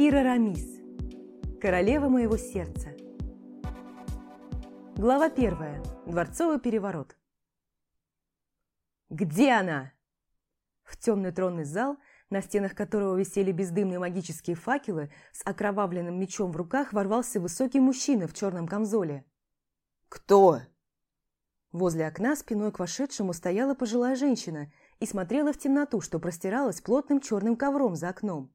Кира Рамис. Королева моего сердца. Глава первая. Дворцовый переворот. Где она? В темный тронный зал, на стенах которого висели бездымные магические факелы, с окровавленным мечом в руках ворвался высокий мужчина в черном камзоле. «Кто?» Возле окна спиной к вошедшему стояла пожилая женщина и смотрела в темноту, что простиралась плотным черным ковром за окном.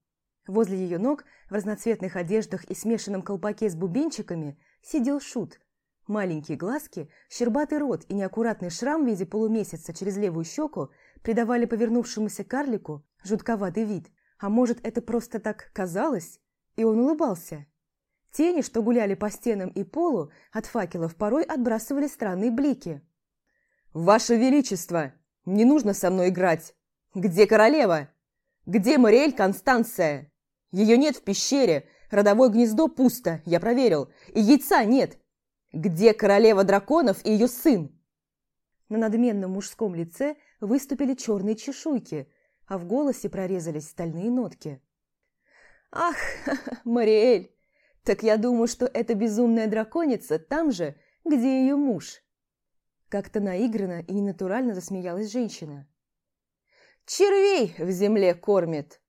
Возле ее ног, в разноцветных одеждах и смешанном колпаке с бубенчиками, сидел Шут. Маленькие глазки, щербатый рот и неаккуратный шрам в виде полумесяца через левую щеку придавали повернувшемуся карлику жутковатый вид. А может, это просто так казалось? И он улыбался. Тени, что гуляли по стенам и полу, от факелов порой отбрасывали странные блики. «Ваше Величество! Не нужно со мной играть! Где королева? Где Мариэль Констанция?» Ее нет в пещере, родовое гнездо пусто, я проверил, и яйца нет. Где королева драконов и ее сын? На надменном мужском лице выступили черные чешуйки, а в голосе прорезались стальные нотки. «Ах, Мариэль, так я думаю, что эта безумная драконица там же, где ее муж». Как-то наигранно и ненатурально засмеялась женщина. «Червей в земле кормит!»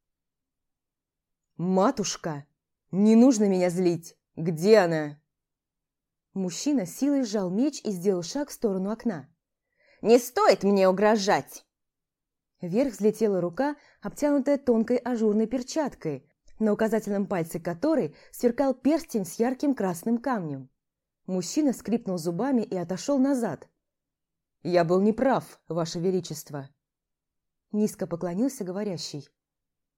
«Матушка, не нужно меня злить! Где она?» Мужчина силой сжал меч и сделал шаг в сторону окна. «Не стоит мне угрожать!» Вверх взлетела рука, обтянутая тонкой ажурной перчаткой, на указательном пальце которой сверкал перстень с ярким красным камнем. Мужчина скрипнул зубами и отошел назад. «Я был неправ, Ваше Величество!» Низко поклонился говорящий.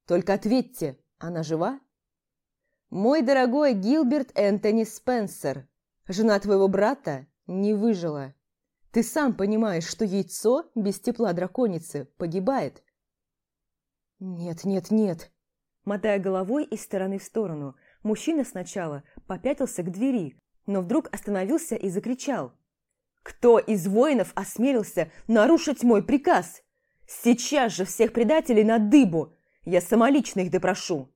«Только ответьте, она жива? Мой дорогой Гилберт Энтони Спенсер, жена твоего брата не выжила. Ты сам понимаешь, что яйцо без тепла драконицы погибает. Нет, нет, нет. Мотая головой из стороны в сторону, мужчина сначала попятился к двери, но вдруг остановился и закричал. «Кто из воинов осмелился нарушить мой приказ? Сейчас же всех предателей на дыбу! Я самолично их допрошу.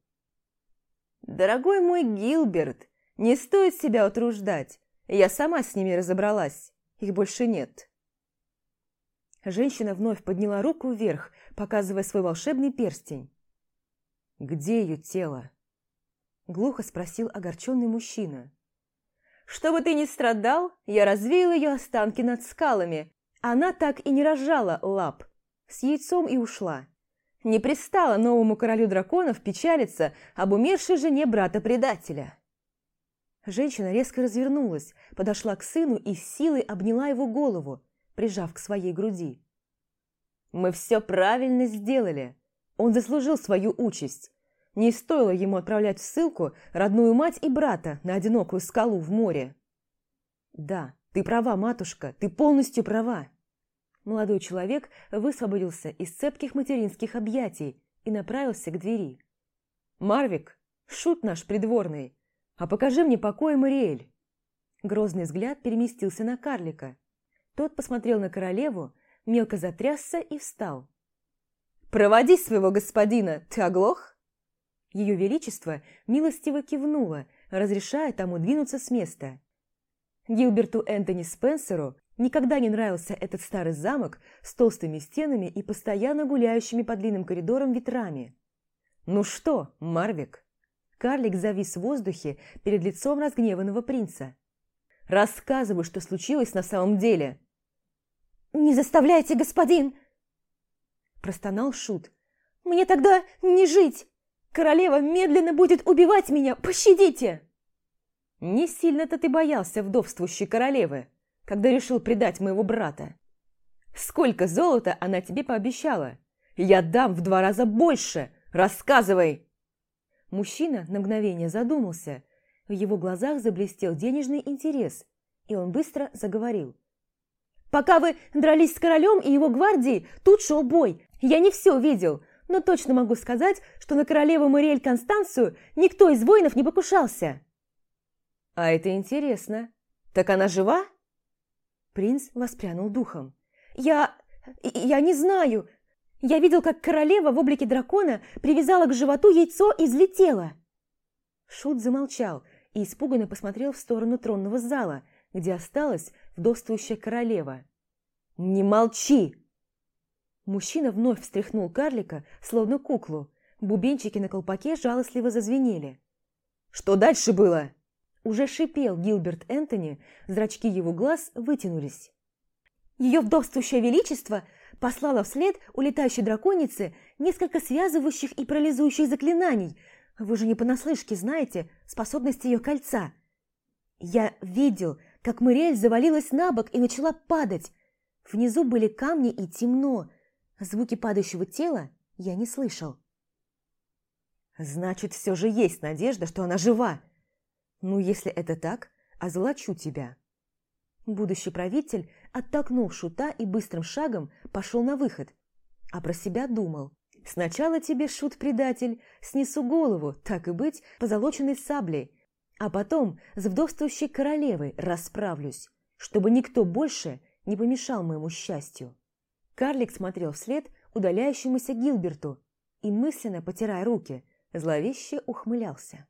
Дорогой мой Гилберт, не стоит себя утруждать. Я сама с ними разобралась. Их больше нет. Женщина вновь подняла руку вверх, показывая свой волшебный перстень. «Где ее тело?» Глухо спросил огорченный мужчина. «Чтобы ты не страдал, я развеял ее останки над скалами. Она так и не разжала лап. С яйцом и ушла. Не пристало новому королю драконов печалиться об умершей жене брата-предателя. Женщина резко развернулась, подошла к сыну и силой обняла его голову, прижав к своей груди. «Мы все правильно сделали. Он заслужил свою участь. Не стоило ему отправлять в ссылку родную мать и брата на одинокую скалу в море». «Да, ты права, матушка, ты полностью права», Молодой человек высвободился из цепких материнских объятий и направился к двери. «Марвик, шут наш придворный, а покажи мне покой Мариэль!» Грозный взгляд переместился на карлика. Тот посмотрел на королеву, мелко затрясся и встал. «Проводи своего господина, ты оглох?» Ее Величество милостиво кивнуло, разрешая тому двинуться с места. Гилберту Энтони Спенсеру Никогда не нравился этот старый замок с толстыми стенами и постоянно гуляющими по длинным коридорам ветрами. «Ну что, Марвик?» Карлик завис в воздухе перед лицом разгневанного принца. «Рассказывай, что случилось на самом деле!» «Не заставляйте, господин!» Простонал Шут. «Мне тогда не жить! Королева медленно будет убивать меня! Пощадите!» «Не сильно-то ты боялся вдовствующей королевы!» Когда решил предать моего брата. Сколько золота она тебе пообещала? Я дам в два раза больше. Рассказывай!» Мужчина на мгновение задумался. В его глазах заблестел денежный интерес, и он быстро заговорил. «Пока вы дрались с королем и его гвардией, тут шел бой. Я не все видел, но точно могу сказать, что на королеву Мариэль Констанцию никто из воинов не покушался». «А это интересно. Так она жива?» Принц воспрянул духом. «Я... я не знаю. Я видел, как королева в облике дракона привязала к животу яйцо и взлетела». Шут замолчал и испуганно посмотрел в сторону тронного зала, где осталась вдовствующая королева. «Не молчи!» Мужчина вновь встряхнул карлика, словно куклу. Бубенчики на колпаке жалостливо зазвенели. «Что дальше было?» Уже шипел Гилберт Энтони, зрачки его глаз вытянулись. Ее вдовствующее величество послало вслед улетающей драконице несколько связывающих и парализующих заклинаний. Вы же не понаслышке знаете способности ее кольца. Я видел, как Мэриэль завалилась на бок и начала падать. Внизу были камни и темно. Звуки падающего тела я не слышал. Значит, все же есть надежда, что она жива. Ну, если это так, озолочу тебя. Будущий правитель оттолкнул шута и быстрым шагом пошел на выход, а про себя думал. Сначала тебе, шут-предатель, снесу голову, так и быть, позолоченной саблей, а потом с вдовствующей королевой расправлюсь, чтобы никто больше не помешал моему счастью. Карлик смотрел вслед удаляющемуся Гилберту и, мысленно потирая руки, зловеще ухмылялся.